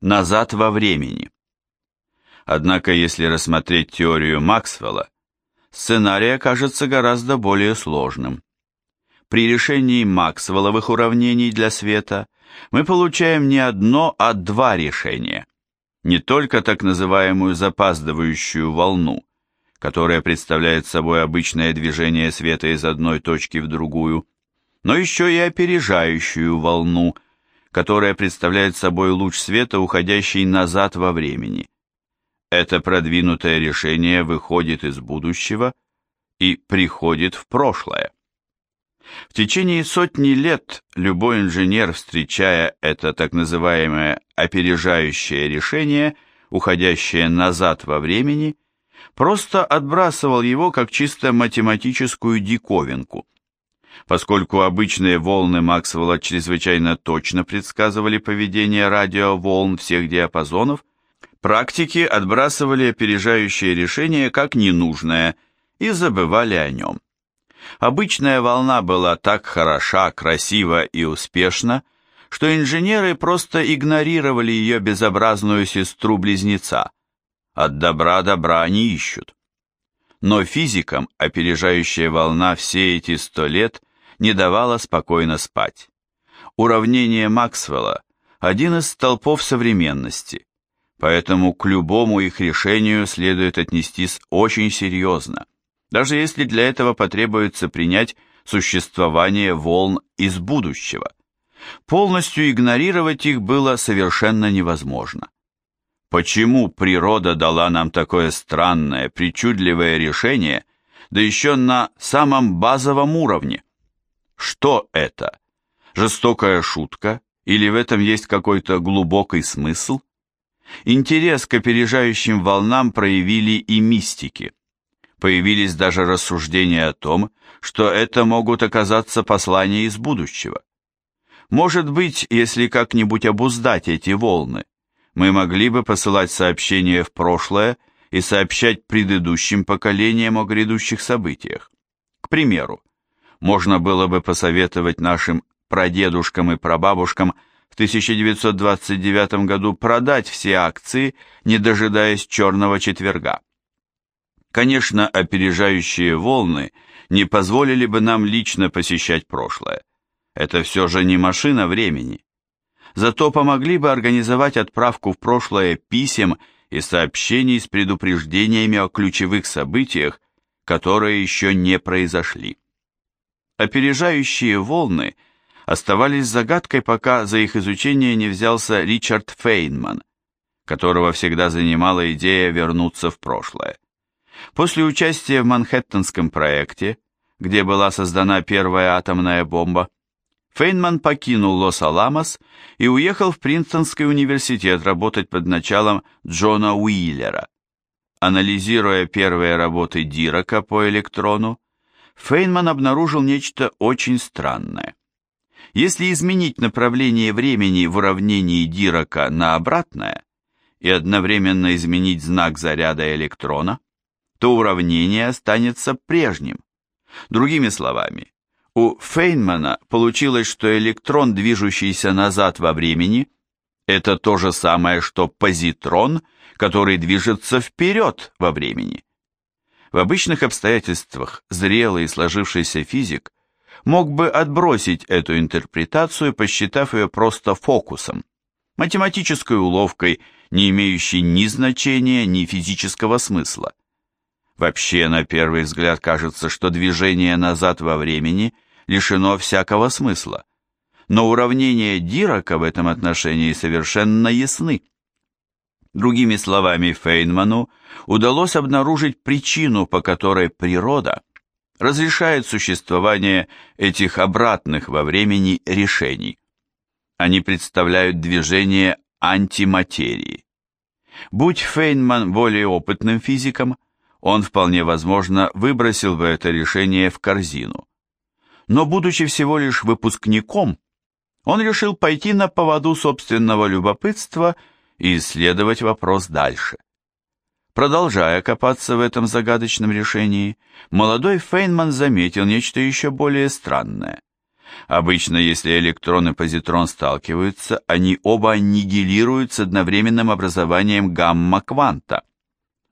назад во времени. Однако, если рассмотреть теорию Максвелла, сценарий окажется гораздо более сложным. При решении Максвелловых уравнений для света мы получаем не одно, а два решения. Не только так называемую запаздывающую волну, которая представляет собой обычное движение света из одной точки в другую, но еще и опережающую волну, которая представляет собой луч света, уходящий назад во времени. Это продвинутое решение выходит из будущего и приходит в прошлое. В течение сотни лет любой инженер, встречая это так называемое опережающее решение, уходящее назад во времени, просто отбрасывал его как чисто математическую диковинку. Поскольку обычные волны Максвелла чрезвычайно точно предсказывали поведение радиоволн всех диапазонов, практики отбрасывали опережающее решение как ненужное и забывали о нем. Обычная волна была так хороша, красива и успешна, что инженеры просто игнорировали ее безобразную сестру-близнеца. От добра добра не ищут. Но физикам опережающая волна все эти сто лет не давала спокойно спать. Уравнение Максвелла – один из столпов современности, поэтому к любому их решению следует отнестись очень серьезно даже если для этого потребуется принять существование волн из будущего. Полностью игнорировать их было совершенно невозможно. Почему природа дала нам такое странное, причудливое решение, да еще на самом базовом уровне? Что это? Жестокая шутка? Или в этом есть какой-то глубокий смысл? Интерес к опережающим волнам проявили и мистики появились даже рассуждения о том, что это могут оказаться послания из будущего. Может быть, если как-нибудь обуздать эти волны, мы могли бы посылать сообщения в прошлое и сообщать предыдущим поколениям о грядущих событиях. К примеру, можно было бы посоветовать нашим прадедушкам и прабабушкам в 1929 году продать все акции, не дожидаясь черного четверга. Конечно, опережающие волны не позволили бы нам лично посещать прошлое. Это все же не машина времени. Зато помогли бы организовать отправку в прошлое писем и сообщений с предупреждениями о ключевых событиях, которые еще не произошли. Опережающие волны оставались загадкой, пока за их изучение не взялся Ричард Фейнман, которого всегда занимала идея вернуться в прошлое. После участия в Манхэттенском проекте, где была создана первая атомная бомба, Фейнман покинул Лос-Аламос и уехал в Принстонский университет работать под началом Джона Уиллера. Анализируя первые работы Дирака по электрону, Фейнман обнаружил нечто очень странное. Если изменить направление времени в уравнении Дирака на обратное и одновременно изменить знак заряда электрона, то уравнение останется прежним. Другими словами, у Фейнмана получилось, что электрон, движущийся назад во времени, это то же самое, что позитрон, который движется вперед во времени. В обычных обстоятельствах зрелый и сложившийся физик мог бы отбросить эту интерпретацию, посчитав ее просто фокусом, математической уловкой, не имеющей ни значения, ни физического смысла. Вообще, на первый взгляд, кажется, что движение назад во времени лишено всякого смысла. Но уравнения Дирака в этом отношении совершенно ясны. Другими словами, Фейнману удалось обнаружить причину, по которой природа разрешает существование этих обратных во времени решений. Они представляют движение антиматерии. Будь Фейнман более опытным физиком, он вполне возможно выбросил бы это решение в корзину. Но будучи всего лишь выпускником, он решил пойти на поводу собственного любопытства и исследовать вопрос дальше. Продолжая копаться в этом загадочном решении, молодой Фейнман заметил нечто еще более странное. Обычно, если электрон и позитрон сталкиваются, они оба аннигилируют с одновременным образованием гамма-кванта.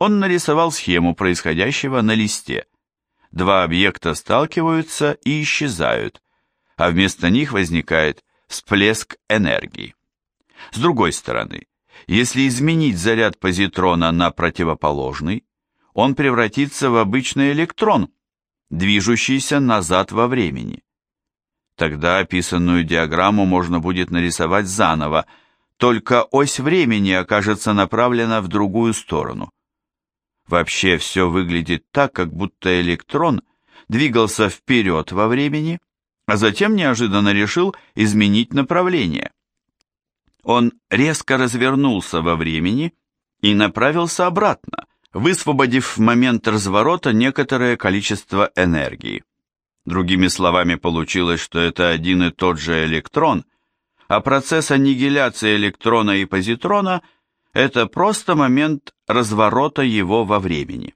Он нарисовал схему происходящего на листе. Два объекта сталкиваются и исчезают, а вместо них возникает всплеск энергии. С другой стороны, если изменить заряд позитрона на противоположный, он превратится в обычный электрон, движущийся назад во времени. Тогда описанную диаграмму можно будет нарисовать заново, только ось времени окажется направлена в другую сторону. Вообще все выглядит так, как будто электрон двигался вперед во времени, а затем неожиданно решил изменить направление. Он резко развернулся во времени и направился обратно, высвободив в момент разворота некоторое количество энергии. Другими словами, получилось, что это один и тот же электрон, а процесс аннигиляции электрона и позитрона – это просто момент разворота его во времени.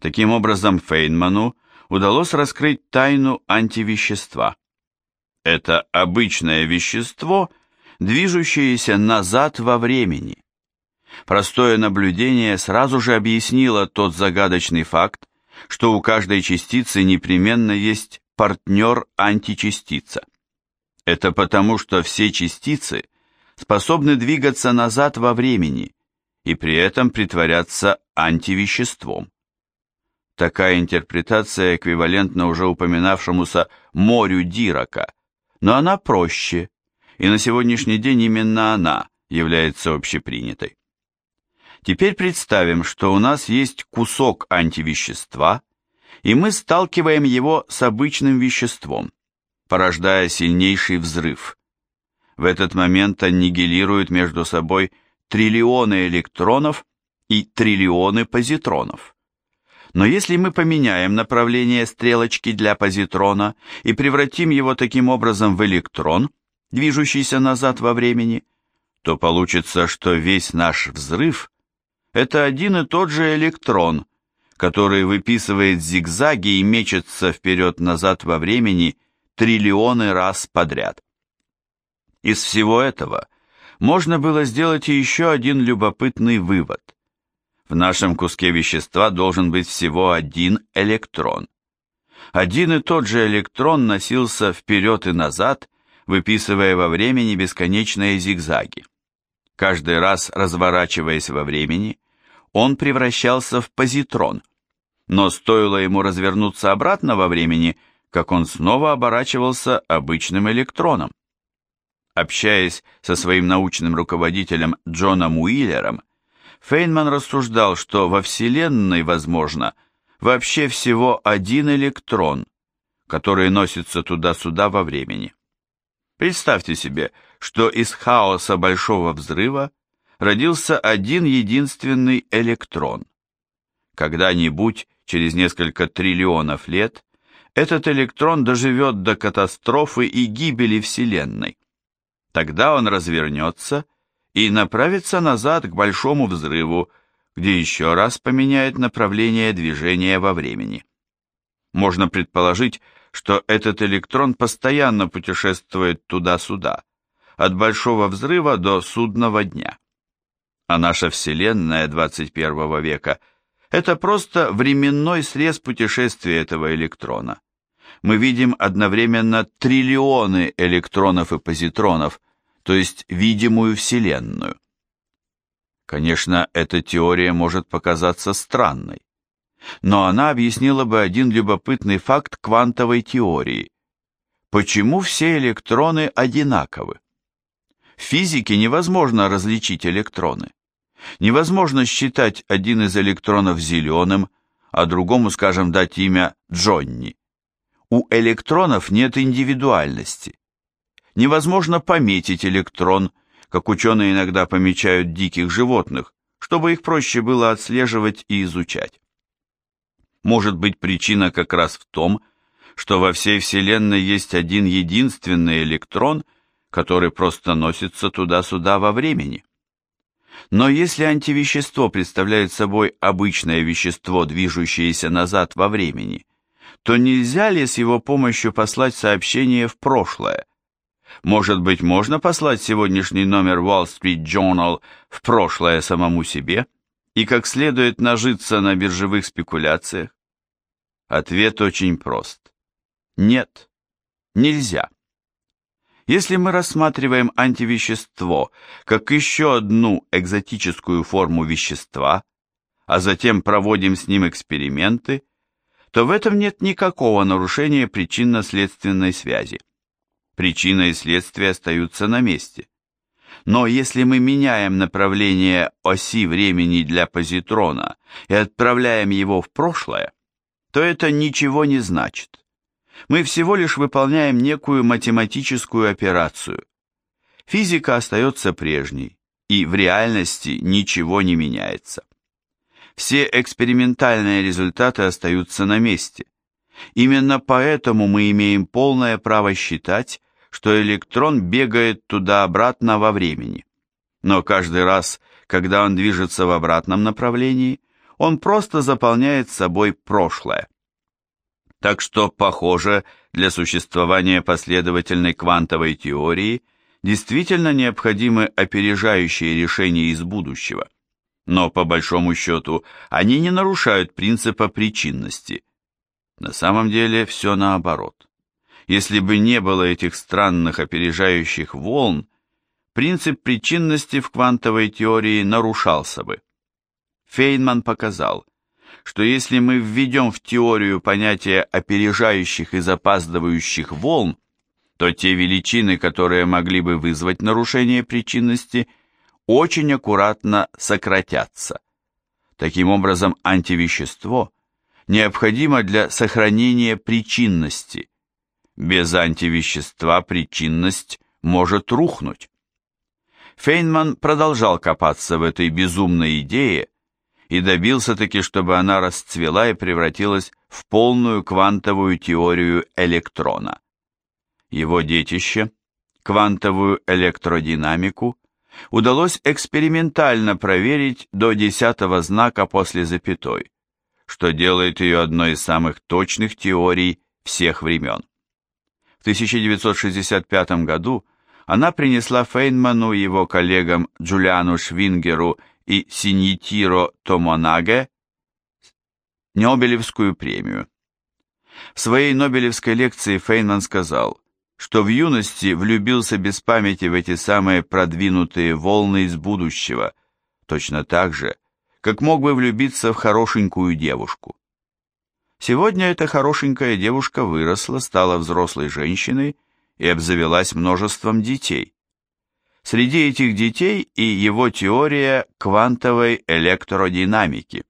Таким образом, Фейнману удалось раскрыть тайну антивещества. Это обычное вещество, движущееся назад во времени. Простое наблюдение сразу же объяснило тот загадочный факт, что у каждой частицы непременно есть партнер-античастица. Это потому, что все частицы способны двигаться назад во времени и при этом притворяться антивеществом. Такая интерпретация эквивалентна уже упоминавшемуся морю Дирака, но она проще, и на сегодняшний день именно она является общепринятой. Теперь представим, что у нас есть кусок антивещества, и мы сталкиваем его с обычным веществом, порождая сильнейший взрыв. В этот момент аннигилируют между собой триллионы электронов и триллионы позитронов. Но если мы поменяем направление стрелочки для позитрона и превратим его таким образом в электрон, движущийся назад во времени, то получится, что весь наш взрыв это один и тот же электрон, который выписывает зигзаги и мечется вперед-назад во времени триллионы раз подряд. Из всего этого можно было сделать еще один любопытный вывод. В нашем куске вещества должен быть всего один электрон. Один и тот же электрон носился вперед и назад, выписывая во времени бесконечные зигзаги. Каждый раз разворачиваясь во времени, он превращался в позитрон, но стоило ему развернуться обратно во времени, как он снова оборачивался обычным электроном. Общаясь со своим научным руководителем Джоном Уиллером, Фейнман рассуждал, что во Вселенной, возможно, вообще всего один электрон, который носится туда-сюда во времени. Представьте себе, что из хаоса Большого Взрыва родился один единственный электрон. Когда-нибудь, через несколько триллионов лет, этот электрон доживет до катастрофы и гибели Вселенной. Тогда он развернется и направится назад к Большому Взрыву, где еще раз поменяет направление движения во времени. Можно предположить, что этот электрон постоянно путешествует туда-сюда, от Большого Взрыва до Судного дня а наша Вселенная 21 века – это просто временной срез путешествия этого электрона. Мы видим одновременно триллионы электронов и позитронов, то есть видимую Вселенную. Конечно, эта теория может показаться странной, но она объяснила бы один любопытный факт квантовой теории. Почему все электроны одинаковы? В физике невозможно различить электроны. Невозможно считать один из электронов зеленым, а другому, скажем, дать имя Джонни. У электронов нет индивидуальности. Невозможно пометить электрон, как ученые иногда помечают диких животных, чтобы их проще было отслеживать и изучать. Может быть, причина как раз в том, что во всей Вселенной есть один единственный электрон, который просто носится туда-сюда во времени. Но если антивещество представляет собой обычное вещество, движущееся назад во времени, то нельзя ли с его помощью послать сообщение в прошлое? Может быть, можно послать сегодняшний номер Wall Street Journal в прошлое самому себе и как следует нажиться на биржевых спекуляциях? Ответ очень прост. Нет, нельзя. Если мы рассматриваем антивещество как еще одну экзотическую форму вещества, а затем проводим с ним эксперименты, то в этом нет никакого нарушения причинно-следственной связи. Причина и следствие остаются на месте. Но если мы меняем направление оси времени для позитрона и отправляем его в прошлое, то это ничего не значит мы всего лишь выполняем некую математическую операцию. Физика остается прежней, и в реальности ничего не меняется. Все экспериментальные результаты остаются на месте. Именно поэтому мы имеем полное право считать, что электрон бегает туда-обратно во времени. Но каждый раз, когда он движется в обратном направлении, он просто заполняет собой прошлое. Так что, похоже, для существования последовательной квантовой теории действительно необходимы опережающие решения из будущего. Но, по большому счету, они не нарушают принципа причинности. На самом деле все наоборот. Если бы не было этих странных опережающих волн, принцип причинности в квантовой теории нарушался бы. Фейнман показал, что если мы введем в теорию понятие опережающих и запаздывающих волн, то те величины, которые могли бы вызвать нарушение причинности, очень аккуратно сократятся. Таким образом, антивещество необходимо для сохранения причинности. Без антивещества причинность может рухнуть. Фейнман продолжал копаться в этой безумной идее, и добился таки, чтобы она расцвела и превратилась в полную квантовую теорию электрона. Его детище, квантовую электродинамику, удалось экспериментально проверить до десятого знака после запятой, что делает ее одной из самых точных теорий всех времен. В 1965 году она принесла Фейнману и его коллегам Джулиану Швингеру и Синьитиро Томонаге Нобелевскую премию. В своей Нобелевской лекции Фейнман сказал, что в юности влюбился без памяти в эти самые продвинутые волны из будущего, точно так же, как мог бы влюбиться в хорошенькую девушку. Сегодня эта хорошенькая девушка выросла, стала взрослой женщиной и обзавелась множеством детей. Среди этих детей и его теория квантовой электродинамики.